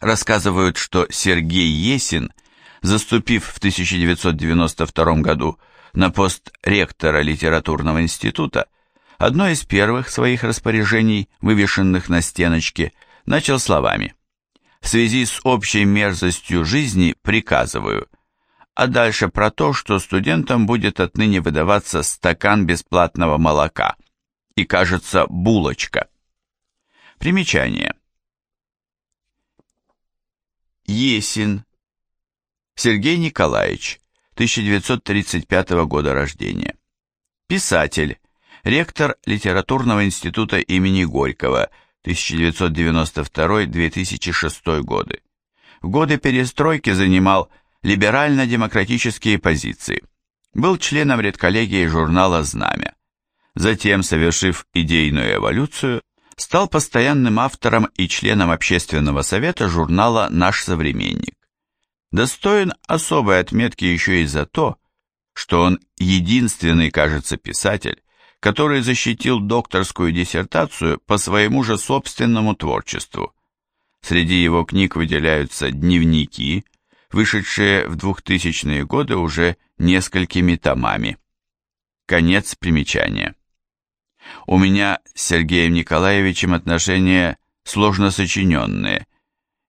Рассказывают, что Сергей Есин, заступив в 1992 году на пост ректора литературного института, одно из первых своих распоряжений, вывешенных на стеночке, начал словами «В связи с общей мерзостью жизни приказываю», а дальше про то, что студентам будет отныне выдаваться стакан бесплатного молока и, кажется, булочка. Примечание. Есин. Сергей Николаевич, 1935 года рождения. Писатель, ректор Литературного института имени Горького, 1992-2006 годы. В годы перестройки занимал либерально-демократические позиции. Был членом редколлегии журнала «Знамя». Затем, совершив идейную эволюцию, стал постоянным автором и членом общественного совета журнала «Наш современник». Достоин особой отметки еще и за то, что он единственный, кажется, писатель, который защитил докторскую диссертацию по своему же собственному творчеству. Среди его книг выделяются «Дневники», вышедшие в 2000-е годы уже несколькими томами. Конец примечания. У меня с Сергеем Николаевичем отношения сложно сочиненные,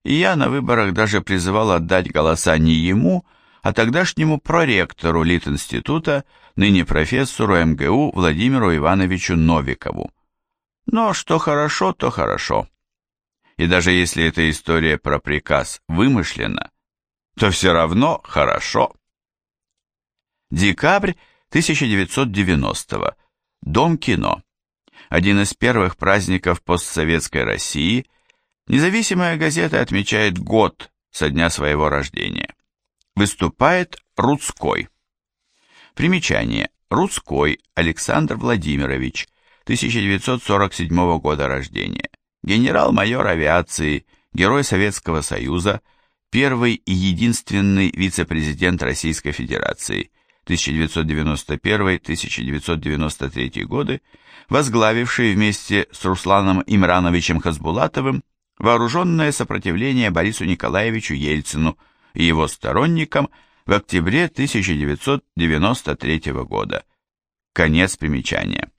и я на выборах даже призывал отдать голоса не ему, а тогдашнему проректору Литинститута, ныне профессору МГУ Владимиру Ивановичу Новикову. Но что хорошо, то хорошо. И даже если эта история про приказ вымышлена, то все равно хорошо. Декабрь 1990 -го. Дом кино один из первых праздников постсоветской России, независимая газета отмечает год со дня своего рождения. Выступает Рудской. Примечание. Рудской Александр Владимирович, 1947 года рождения. Генерал-майор авиации, Герой Советского Союза, первый и единственный вице-президент Российской Федерации, 1991-1993 годы, возглавивший вместе с Русланом Имрановичем Хасбулатовым вооруженное сопротивление Борису Николаевичу Ельцину и его сторонникам в октябре 1993 года. Конец примечания.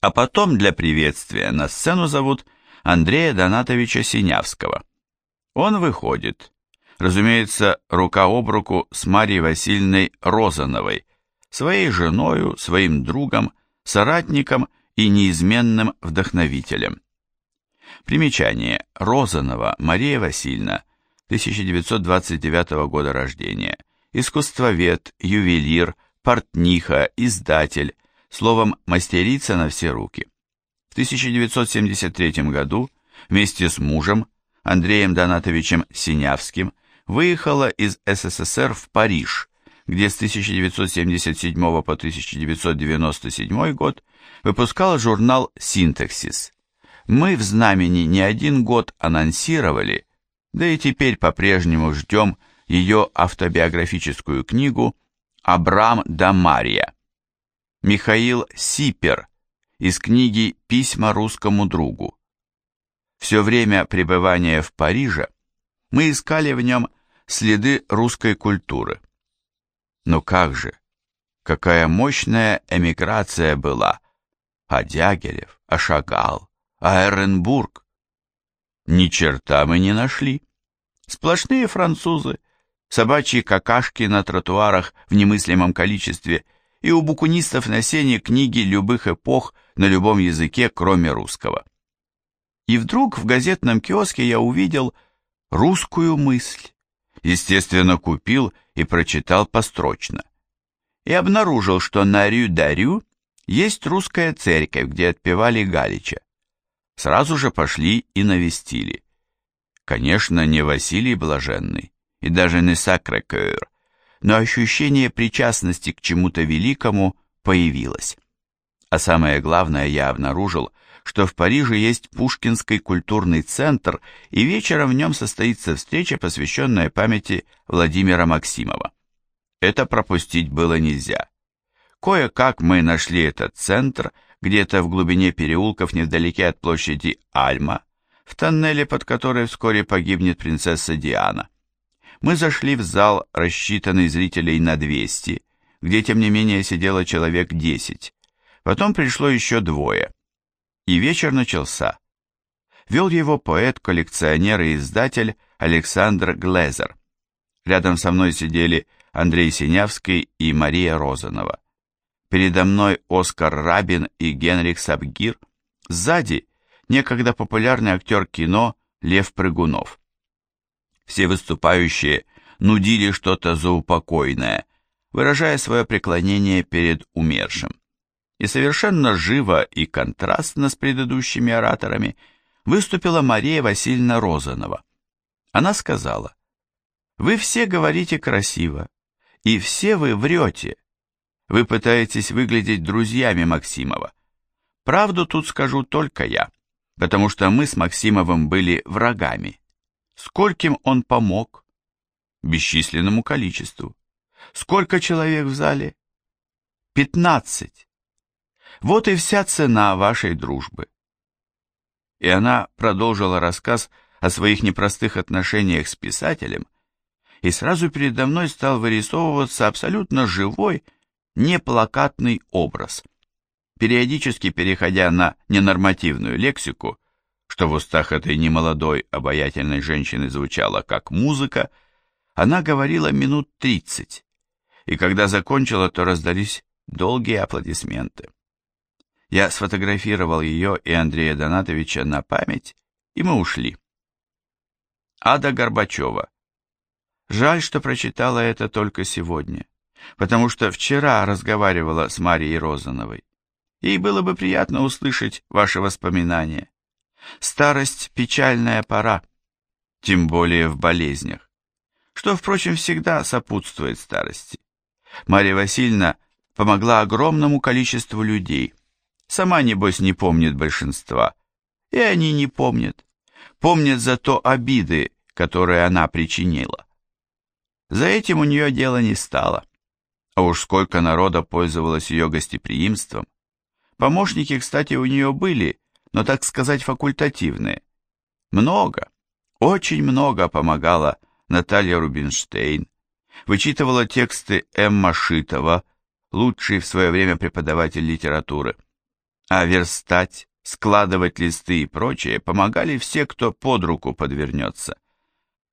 А потом для приветствия на сцену зовут Андрея Донатовича Синявского. Он выходит, разумеется, рука об руку с Марьей Васильевной Розановой, своей женою, своим другом, соратником и неизменным вдохновителем. Примечание. Розанова Мария Васильевна, 1929 года рождения. Искусствовед, ювелир, портниха, издатель, словом, мастерица на все руки. В 1973 году вместе с мужем, Андреем Донатовичем Синявским, выехала из СССР в Париж, где с 1977 по 1997 год выпускал журнал «Синтаксис». Мы в «Знамени» не один год анонсировали, да и теперь по-прежнему ждем ее автобиографическую книгу «Абрам да Мария». Михаил Сипер из книги «Письма русскому другу». Все время пребывания в Париже мы искали в нем следы русской культуры. Но как же, какая мощная эмиграция была, а Дягилев, а Шагал, а Эренбург. Ни черта мы не нашли. Сплошные французы, собачьи какашки на тротуарах в немыслимом количестве и у букунистов на сене книги любых эпох на любом языке, кроме русского. И вдруг в газетном киоске я увидел русскую мысль естественно, купил и прочитал построчно. И обнаружил, что на Рю-Дарю есть русская церковь, где отпевали Галича. Сразу же пошли и навестили. Конечно, не Василий Блаженный и даже не Сакрекер, но ощущение причастности к чему-то великому появилось. А самое главное, я обнаружил, что в Париже есть Пушкинский культурный центр, и вечером в нем состоится встреча, посвященная памяти Владимира Максимова. Это пропустить было нельзя. Кое-как мы нашли этот центр, где-то в глубине переулков невдалеке от площади Альма, в тоннеле, под которой вскоре погибнет принцесса Диана. Мы зашли в зал, рассчитанный зрителей на 200, где, тем не менее, сидело человек 10. Потом пришло еще двое. И вечер начался. Вел его поэт, коллекционер и издатель Александр Глезер. Рядом со мной сидели Андрей Синявский и Мария Розанова. Передо мной Оскар Рабин и Генрих Сабгир. Сзади некогда популярный актер кино Лев Прыгунов. Все выступающие нудили что-то заупокойное, выражая свое преклонение перед умершим. И совершенно живо и контрастно с предыдущими ораторами выступила Мария Васильевна Розанова. Она сказала, «Вы все говорите красиво, и все вы врете. Вы пытаетесь выглядеть друзьями Максимова. Правду тут скажу только я, потому что мы с Максимовым были врагами. Скольким он помог? Бесчисленному количеству. Сколько человек в зале? Пятнадцать. Вот и вся цена вашей дружбы. И она продолжила рассказ о своих непростых отношениях с писателем, и сразу передо мной стал вырисовываться абсолютно живой, неплакатный образ. Периодически переходя на ненормативную лексику, что в устах этой немолодой, обаятельной женщины звучало как музыка, она говорила минут тридцать, и когда закончила, то раздались долгие аплодисменты. Я сфотографировал ее и Андрея Донатовича на память, и мы ушли. Ада Горбачева. Жаль, что прочитала это только сегодня потому что вчера разговаривала с Марией Розановой. Ей было бы приятно услышать ваши воспоминания. Старость – печальная пора, тем более в болезнях, что, впрочем, всегда сопутствует старости. Мария Васильевна помогла огромному количеству людей. Сама, небось, не помнит большинства. И они не помнят. Помнят зато обиды, которые она причинила. За этим у нее дело не стало. А уж сколько народа пользовалось ее гостеприимством. Помощники, кстати, у нее были, но, так сказать, факультативные. Много, очень много помогала Наталья Рубинштейн, вычитывала тексты Эмма Шитова, лучший в свое время преподаватель литературы. А верстать, складывать листы и прочее помогали все, кто под руку подвернется.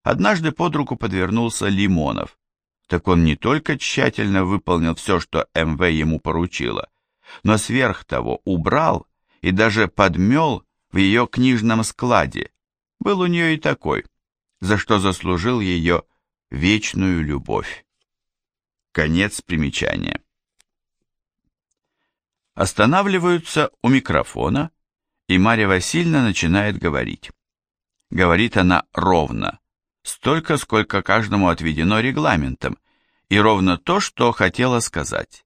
Однажды под руку подвернулся Лимонов так он не только тщательно выполнил все, что МВ ему поручила, но сверх того убрал и даже подмел в ее книжном складе. Был у нее и такой, за что заслужил ее вечную любовь. Конец примечания. Останавливаются у микрофона, и Марья Васильевна начинает говорить. Говорит она ровно, столько, сколько каждому отведено регламентом, и ровно то, что хотела сказать.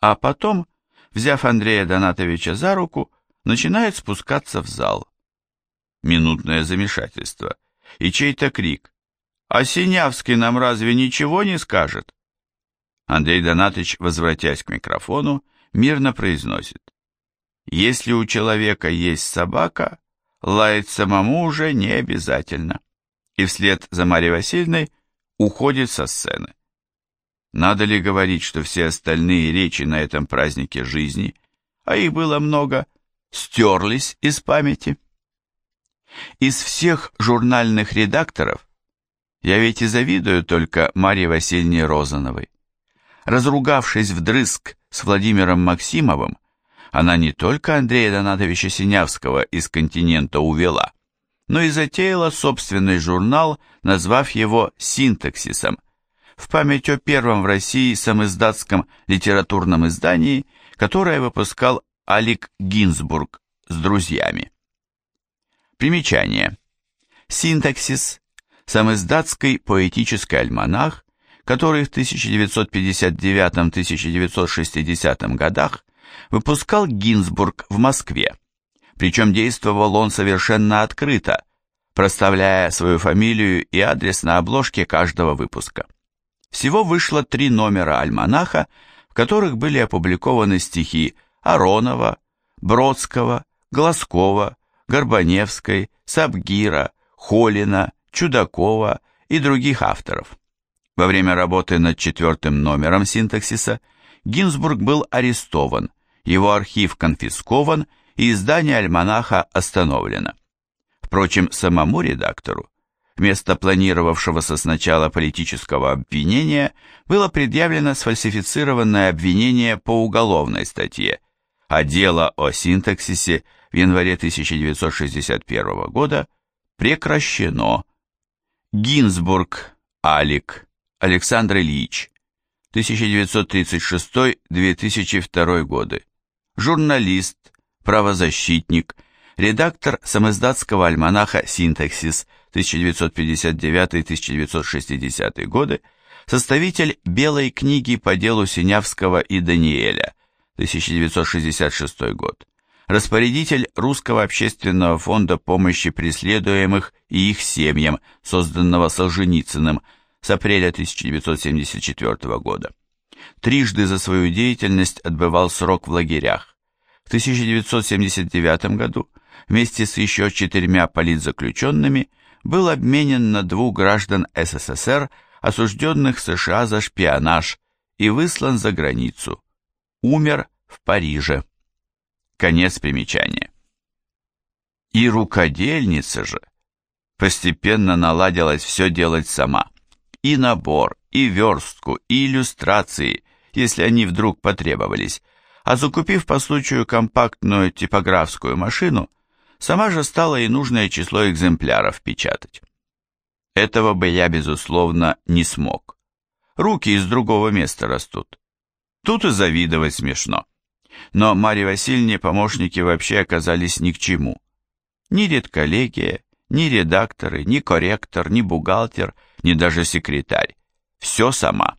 А потом, взяв Андрея Донатовича за руку, начинает спускаться в зал. Минутное замешательство и чей-то крик. «А Синявский нам разве ничего не скажет?» Андрей Донатович, возвратясь к микрофону, мирно произносит. «Если у человека есть собака, лаять самому уже не обязательно» и вслед за Марьей Васильевной уходит со сцены. Надо ли говорить, что все остальные речи на этом празднике жизни, а их было много, стерлись из памяти? Из всех журнальных редакторов я ведь и завидую только Марье Васильевне Розановой. Разругавшись вдрызг с Владимиром Максимовым, она не только Андрея Донатовича Синявского из континента увела, но и затеяла собственный журнал, назвав его «Синтаксисом», в память о первом в России самоиздатском литературном издании, которое выпускал Алик Гинзбург с друзьями. Примечание. «Синтаксис» – самоиздатский поэтический альманах, который в 1959-1960 годах выпускал Гинзбург в Москве причем действовал он совершенно открыто, проставляя свою фамилию и адрес на обложке каждого выпуска. Всего вышло три номера альманаха, в которых были опубликованы стихи Аронова, Бродского, Глазкова, Горбаневской, Сабгира, Холина, Чудакова и других авторов. Во время работы над четвертым номером синтаксиса Гинзбург был арестован, его архив конфискован и издание альманаха остановлено. Впрочем, самому редактору вместо планировавшегося сначала политического обвинения было предъявлено сфальсифицированное обвинение по уголовной статье, а дело о синтаксисе в январе 1961 года прекращено. Гинзбург, Алик, Александр Ильич, 1936-2002 годы, журналист, правозащитник, редактор самоиздатского альманаха «Синтаксис» 1959-1960 годы, составитель «Белой книги» по делу Синявского и Даниэля 1966 год, распорядитель Русского общественного фонда помощи преследуемых и их семьям, созданного Солженицыным с апреля 1974 года. Трижды за свою деятельность отбывал срок в лагерях. В 1979 году вместе с еще четырьмя политзаключенными был обменен на двух граждан СССР, осужденных США за шпионаж, и выслан за границу. Умер в Париже. Конец примечания. И рукодельница же постепенно наладилась все делать сама. И набор, и верстку, и иллюстрации, если они вдруг потребовались, а закупив по случаю компактную типографскую машину, Сама же стала и нужное число экземпляров печатать. Этого бы я, безусловно, не смог. Руки из другого места растут. Тут и завидовать смешно. Но Марье Васильевне помощники вообще оказались ни к чему. Ни редколлегия, ни редакторы, ни корректор, ни бухгалтер, ни даже секретарь. Все сама.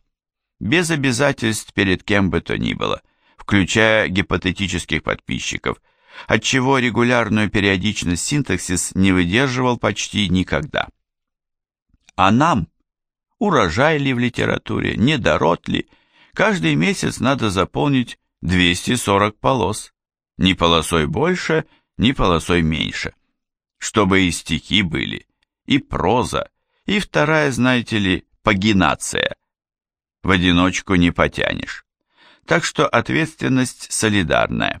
Без обязательств перед кем бы то ни было, включая гипотетических подписчиков – отчего регулярную периодичность синтаксис не выдерживал почти никогда. А нам, урожай ли в литературе, недород ли, каждый месяц надо заполнить 240 полос, ни полосой больше, ни полосой меньше, чтобы и стихи были, и проза, и вторая, знаете ли, пагинация. В одиночку не потянешь. Так что ответственность солидарная.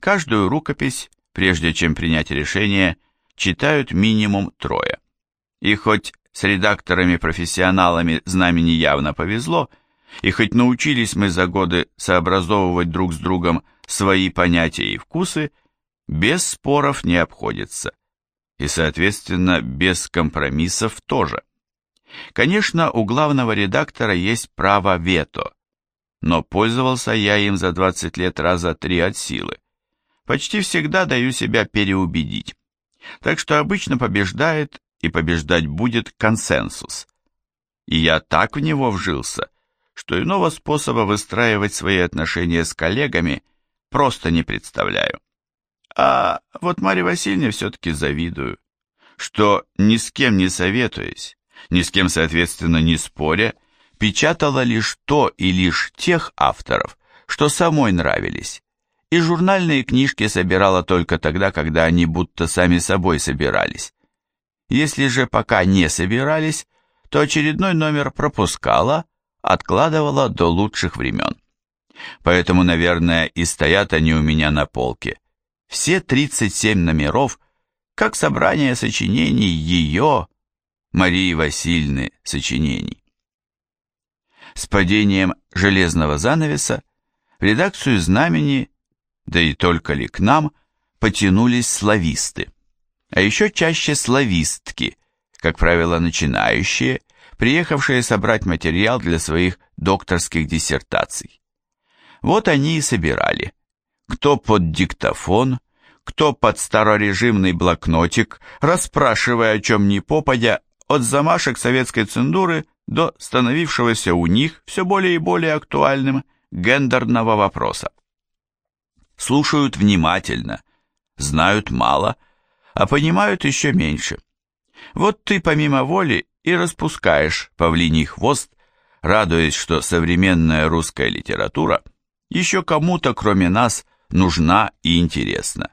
Каждую рукопись, прежде чем принять решение, читают минимум трое. И хоть с редакторами-профессионалами знамени явно повезло, и хоть научились мы за годы сообразовывать друг с другом свои понятия и вкусы, без споров не обходится. И, соответственно, без компромиссов тоже. Конечно, у главного редактора есть право вето, но пользовался я им за 20 лет раза три от силы почти всегда даю себя переубедить. Так что обычно побеждает и побеждать будет консенсус. И я так в него вжился, что иного способа выстраивать свои отношения с коллегами просто не представляю. А вот Марье Васильевне все-таки завидую, что ни с кем не советуясь, ни с кем, соответственно, не споря, печатала лишь то и лишь тех авторов, что самой нравились, и журнальные книжки собирала только тогда, когда они будто сами собой собирались. Если же пока не собирались, то очередной номер пропускала, откладывала до лучших времен. Поэтому, наверное, и стоят они у меня на полке. Все 37 номеров, как собрание сочинений ее, Марии Васильевны, сочинений. С падением железного занавеса в редакцию «Знамени» да и только ли к нам, потянулись слависты. А еще чаще славистки, как правило, начинающие, приехавшие собрать материал для своих докторских диссертаций. Вот они и собирали. Кто под диктофон, кто под старорежимный блокнотик, расспрашивая о чем ни попадя, от замашек советской цензуры до становившегося у них все более и более актуальным гендерного вопроса слушают внимательно, знают мало, а понимают еще меньше. Вот ты помимо воли и распускаешь павлиний хвост, радуясь, что современная русская литература еще кому-то, кроме нас, нужна и интересна.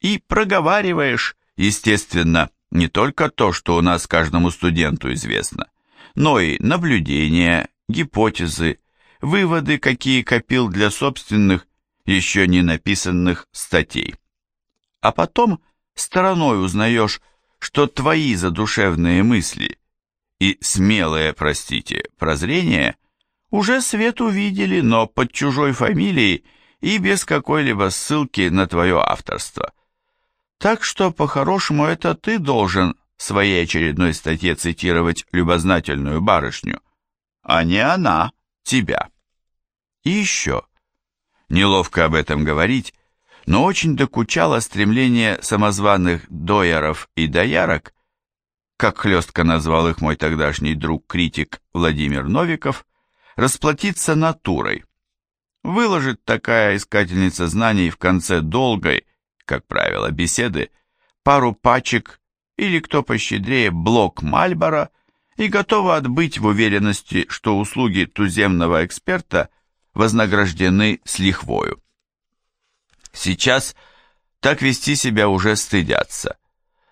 и проговариваешь, естественно, не только то, что у нас каждому студенту известно, но и наблюдения, гипотезы, выводы, какие копил для собственных, еще не написанных статей. А потом стороной узнаешь, что твои задушевные мысли и смелые, простите, прозрения уже свет увидели, но под чужой фамилией и без какой-либо ссылки на твое авторство. Так что, по-хорошему, это ты должен в своей очередной статье цитировать любознательную барышню, а не она тебя. И еще, неловко об этом говорить, но очень докучало стремление самозваных дояров и доярок, как хлестко назвал их мой тогдашний друг-критик Владимир Новиков, расплатиться натурой. Выложит такая искательница знаний в конце долгой, как правило, беседы, пару пачек или, кто пощедрее, блок Мальбора и готова отбыть в уверенности, что услуги туземного эксперта вознаграждены с лихвою. Сейчас так вести себя уже стыдятся.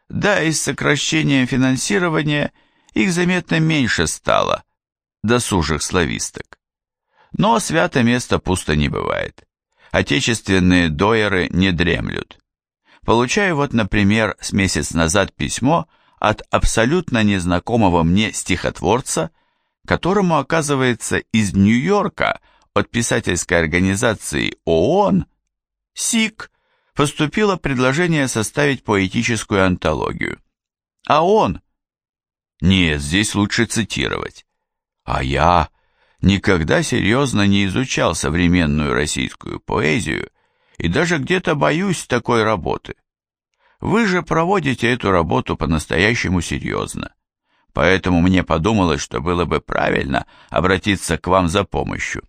Да, и с сокращением финансирования их заметно меньше стало, досужих слависток. Но свято место пусто не бывает. Отечественные дойеры не дремлют. Получаю вот, например, с месяц назад письмо от абсолютно незнакомого мне стихотворца, которому, оказывается, из Нью-Йорка от писательской организации ООН СИК поступило предложение составить поэтическую антологию. А он... Нет, здесь лучше цитировать. А я никогда серьезно не изучал современную российскую поэзию и даже где-то боюсь такой работы. Вы же проводите эту работу по-настоящему серьезно. Поэтому мне подумалось, что было бы правильно обратиться к вам за помощью.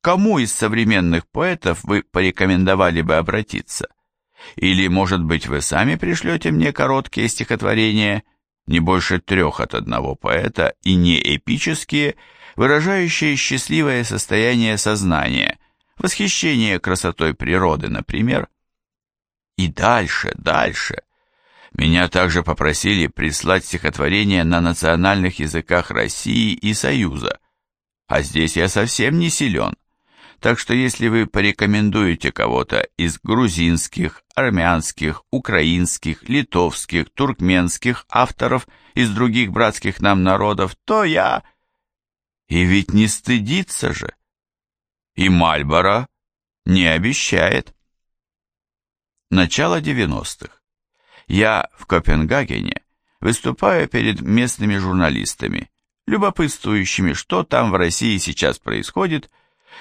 Кому из современных поэтов вы порекомендовали бы обратиться? Или, может быть, вы сами пришлете мне короткие стихотворения, не больше трех от одного поэта, и не эпические, выражающие счастливое состояние сознания, восхищение красотой природы, например? И дальше, дальше. Меня также попросили прислать стихотворения на национальных языках России и Союза, а здесь я совсем не силен. Так что если вы порекомендуете кого-то из грузинских, армянских, украинских, литовских, туркменских авторов из других братских нам народов, то я... И ведь не стыдится же. И Мальборо не обещает. Начало 90-х. Я в Копенгагене выступаю перед местными журналистами, любопытствующими, что там в России сейчас происходит,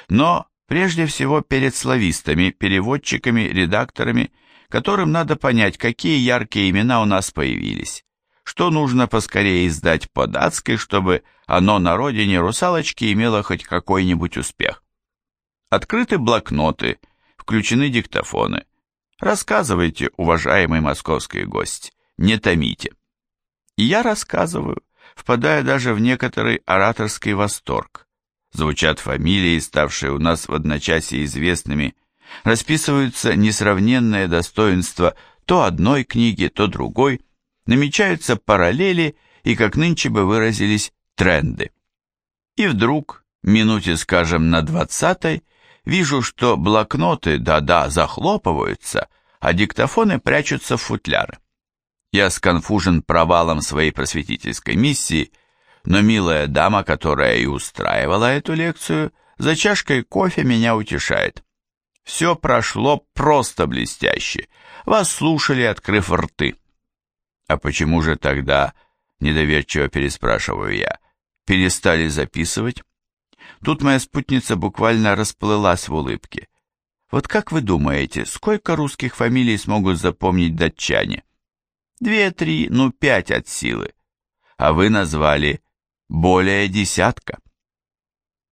но прежде всего перед славистами, переводчиками, редакторами, которым надо понять, какие яркие имена у нас появились, что нужно поскорее издать по-датски, чтобы оно на родине русалочки имело хоть какой-нибудь успех. Открыты блокноты, включены диктофоны. Рассказывайте, уважаемый московский гость, не томите. И я рассказываю, впадая даже в некоторый ораторский восторг звучат фамилии, ставшие у нас в одночасье известными, расписываются несравненные достоинства то одной книги, то другой, намечаются параллели и, как нынче бы выразились, тренды. И вдруг, минуте, скажем, на двадцатой, вижу, что блокноты, да-да, захлопываются, а диктофоны прячутся в футляры. Я сконфужен провалом своей просветительской миссии – но милая дама, которая и устраивала эту лекцию, за чашкой кофе меня утешает. Все прошло просто блестяще. Вас слушали, открыв рты. А почему же тогда, недоверчиво переспрашиваю я, перестали записывать? Тут моя спутница буквально расплылась в улыбке. Вот как вы думаете, сколько русских фамилий смогут запомнить датчане? Две-три, ну пять от силы. А вы назвали более десятка.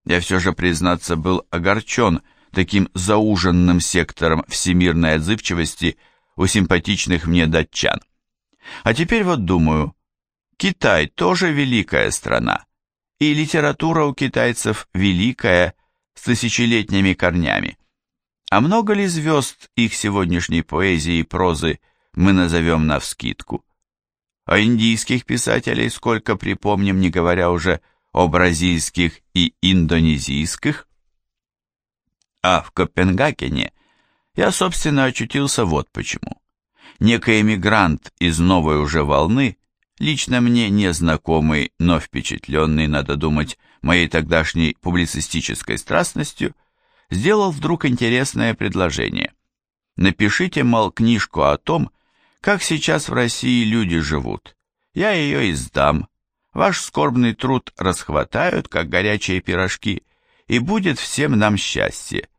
Я все же, признаться, был огорчен таким зауженным сектором всемирной отзывчивости у симпатичных мне датчан. А теперь вот думаю, Китай тоже великая страна, и литература у китайцев великая, с тысячелетними корнями. А много ли звезд их сегодняшней поэзии и прозы мы назовем навскидку? А индийских писателей сколько припомним, не говоря уже о бразильских и индонезийских? А в Копенгагене я, собственно, очутился вот почему. Некий эмигрант из новой уже волны, лично мне незнакомый, но впечатленный, надо думать, моей тогдашней публицистической страстностью, сделал вдруг интересное предложение. Напишите, мол, книжку о том, как сейчас в России люди живут. Я ее издам. Ваш скорбный труд расхватают, как горячие пирожки, и будет всем нам счастье.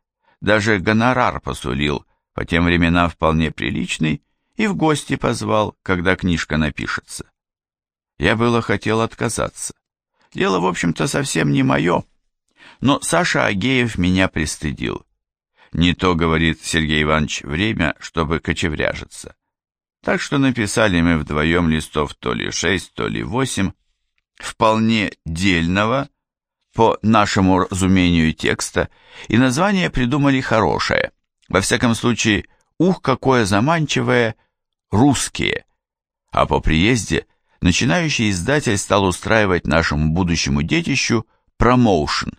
Даже гонорар посулил, по тем временам вполне приличный, и в гости позвал, когда книжка напишется. Я было хотел отказаться. Дело, в общем-то, совсем не мое, но Саша Агеев меня пристыдил. Не то, говорит Сергей Иванович, время, чтобы кочевряжиться. Так что написали мы вдвоем листов то ли шесть, то ли восемь, вполне дельного, по нашему разумению текста, и название придумали хорошее. Во всяком случае, ух, какое заманчивое «русские». А по приезде начинающий издатель стал устраивать нашему будущему детищу промоушен.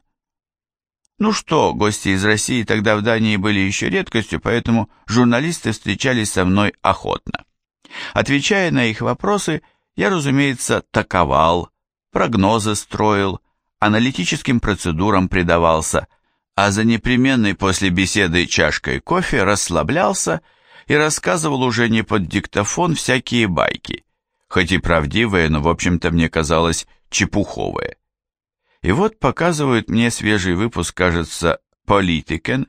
Ну что, гости из России тогда в Дании были еще редкостью, поэтому журналисты встречались со мной охотно. Отвечая на их вопросы, я, разумеется, таковал, прогнозы строил, аналитическим процедурам предавался, а за непременной после беседы чашкой кофе расслаблялся и рассказывал уже не под диктофон всякие байки, хоть и правдивые, но, в общем-то, мне казалось, чепуховые. И вот показывают мне свежий выпуск, кажется, «Политикен»,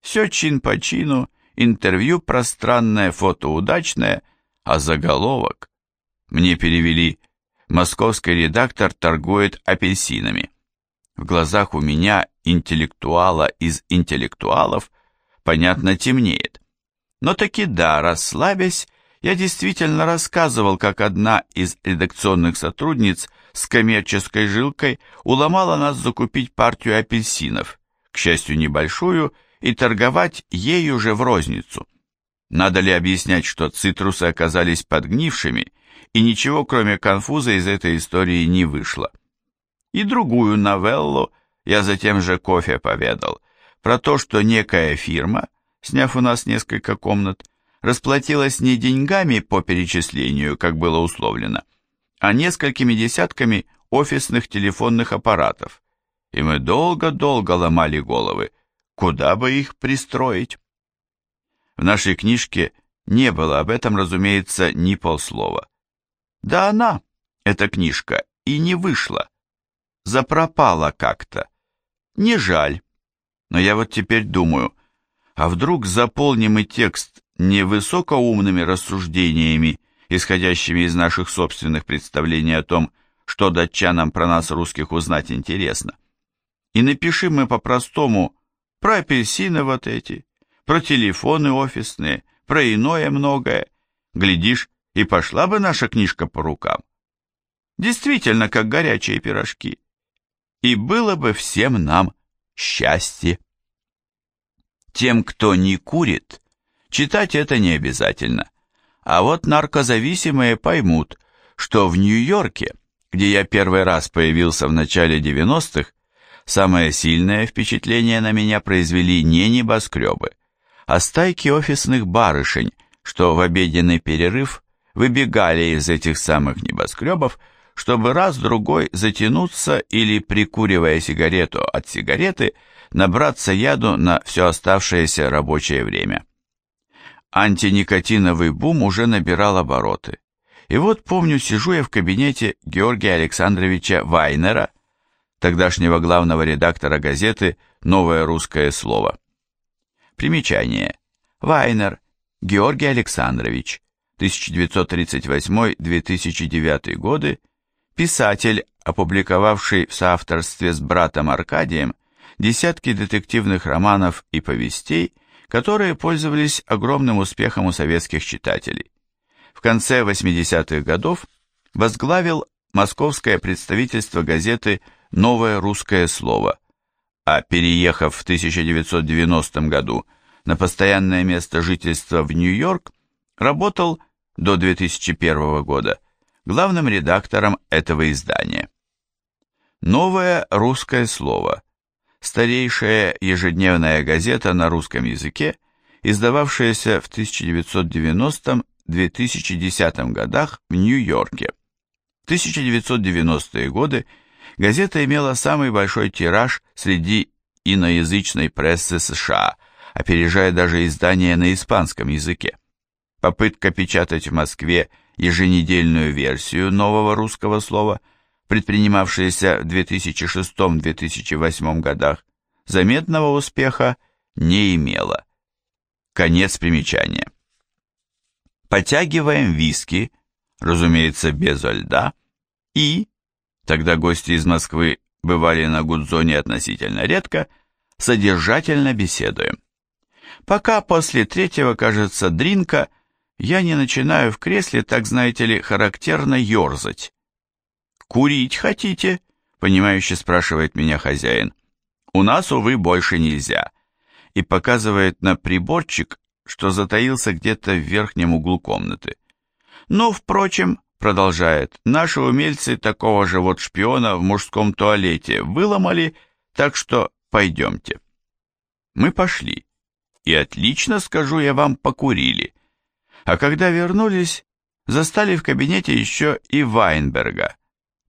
все чин по чину, интервью пространное, фото удачное – а заголовок мне перевели «Московский редактор торгует апельсинами». В глазах у меня, интеллектуала из интеллектуалов, понятно, темнеет. Но таки да, расслабясь, я действительно рассказывал, как одна из редакционных сотрудниц с коммерческой жилкой уломала нас закупить партию апельсинов, к счастью, небольшую, и торговать ею же в розницу. Надо ли объяснять, что цитрусы оказались подгнившими, и ничего, кроме конфуза, из этой истории не вышло? И другую новеллу я затем же кофе поведал, про то, что некая фирма, сняв у нас несколько комнат, расплатилась не деньгами по перечислению, как было условлено, а несколькими десятками офисных телефонных аппаратов, и мы долго-долго ломали головы, куда бы их пристроить. В нашей книжке не было об этом, разумеется, ни полслова. Да она, эта книжка, и не вышла. Запропала как-то. Не жаль. Но я вот теперь думаю, а вдруг заполним и текст не высокоумными рассуждениями, исходящими из наших собственных представлений о том, что датчанам про нас, русских, узнать интересно. И напишем мы по-простому про апельсины вот эти, про телефоны офисные, про иное многое. Глядишь, и пошла бы наша книжка по рукам. Действительно, как горячие пирожки. И было бы всем нам счастье. Тем, кто не курит, читать это не обязательно. А вот наркозависимые поймут, что в Нью-Йорке, где я первый раз появился в начале 90-х, самое сильное впечатление на меня произвели не небоскребы, а стайки офисных барышень, что в обеденный перерыв выбегали из этих самых небоскребов, чтобы раз-другой затянуться или, прикуривая сигарету от сигареты, набраться яду на все оставшееся рабочее время. Антиникотиновый бум уже набирал обороты. И вот, помню, сижу я в кабинете Георгия Александровича Вайнера, тогдашнего главного редактора газеты «Новое русское слово». Примечание. Вайнер Георгий Александрович, 1938-2009 годы, писатель, опубликовавший в соавторстве с братом Аркадием десятки детективных романов и повестей, которые пользовались огромным успехом у советских читателей. В конце 80-х годов возглавил московское представительство газеты «Новое русское слово», а переехав в 1990 году на постоянное место жительства в Нью-Йорк, работал до 2001 года главным редактором этого издания. Новое русское слово. Старейшая ежедневная газета на русском языке, издававшаяся в 1990-2010 годах в Нью-Йорке. В 1990-е годы газета имела самый большой тираж среди иноязычной прессы США, опережая даже издания на испанском языке. Попытка печатать в Москве еженедельную версию нового русского слова, предпринимавшаяся в 2006-2008 годах, заметного успеха не имела. Конец примечания. Потягиваем виски, разумеется, без льда, и, тогда гости из Москвы бывали на Гудзоне относительно редко, содержательно беседуем. Пока после третьего, кажется, дринка – я не начинаю в кресле, так, знаете ли, характерно ерзать. «Курить хотите?» — понимающе спрашивает меня хозяин. «У нас, увы, больше нельзя». И показывает на приборчик, что затаился где-то в верхнем углу комнаты. «Но, впрочем, — продолжает, — наши умельцы такого же вот шпиона в мужском туалете выломали, так что пойдемте». Мы пошли. И отлично, скажу я вам, покурили а когда вернулись, застали в кабинете еще и Вайнберга,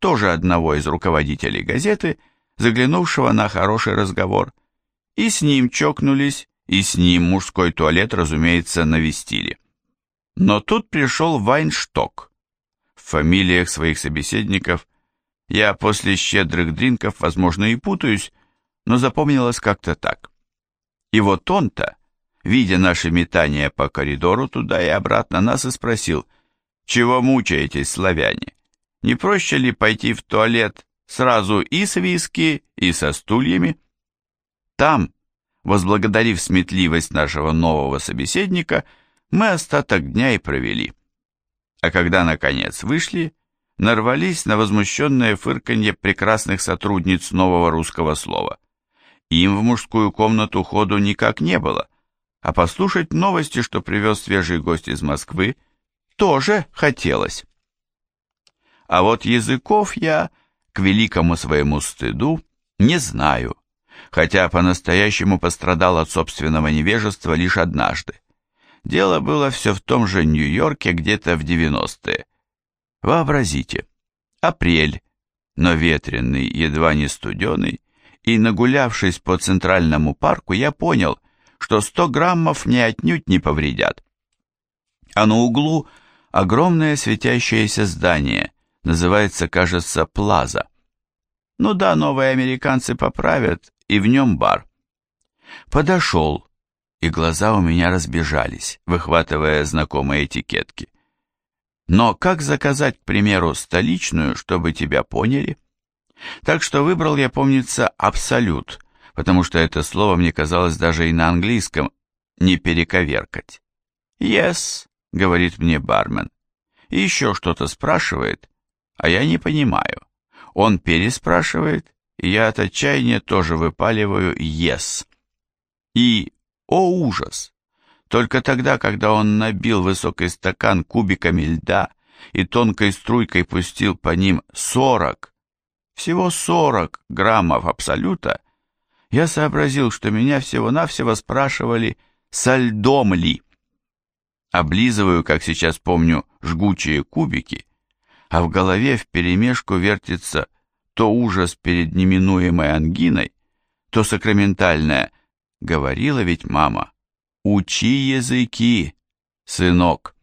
тоже одного из руководителей газеты, заглянувшего на хороший разговор, и с ним чокнулись, и с ним мужской туалет, разумеется, навестили. Но тут пришел Вайншток. В фамилиях своих собеседников я после щедрых дринков, возможно, и путаюсь, но запомнилось как-то так. И вот он-то видя наши метания по коридору туда и обратно, нас и спросил, «Чего мучаетесь, славяне? Не проще ли пойти в туалет сразу и с виски, и со стульями?» Там, возблагодарив сметливость нашего нового собеседника, мы остаток дня и провели. А когда, наконец, вышли, нарвались на возмущенное фырканье прекрасных сотрудниц нового русского слова. Им в мужскую комнату ходу никак не было, а послушать новости, что привез свежий гость из Москвы, тоже хотелось. А вот языков я, к великому своему стыду, не знаю, хотя по-настоящему пострадал от собственного невежества лишь однажды. Дело было все в том же Нью-Йорке где-то в 90-е. Вообразите, апрель, но ветреный, едва не студеный, и нагулявшись по Центральному парку, я понял, что 100 граммов мне отнюдь не повредят. А на углу огромное светящееся здание, называется, кажется, Плаза. Ну да, новые американцы поправят, и в нем бар. Подошел, и глаза у меня разбежались, выхватывая знакомые этикетки. Но как заказать, к примеру, столичную, чтобы тебя поняли? Так что выбрал я, помнится, абсолют, потому что это слово мне казалось даже и на английском не перековеркать. «Yes», — говорит мне бармен, и еще что-то спрашивает, а я не понимаю. Он переспрашивает, и я от отчаяния тоже выпаливаю «yes». И, о ужас! Только тогда, когда он набил высокий стакан кубиками льда и тонкой струйкой пустил по ним сорок, всего сорок граммов абсолюта, я сообразил, что меня всего-навсего спрашивали, со льдом ли. Облизываю, как сейчас помню, жгучие кубики, а в голове вперемешку вертится то ужас перед неминуемой ангиной, то сакраментальное «говорила ведь мама, учи языки, сынок».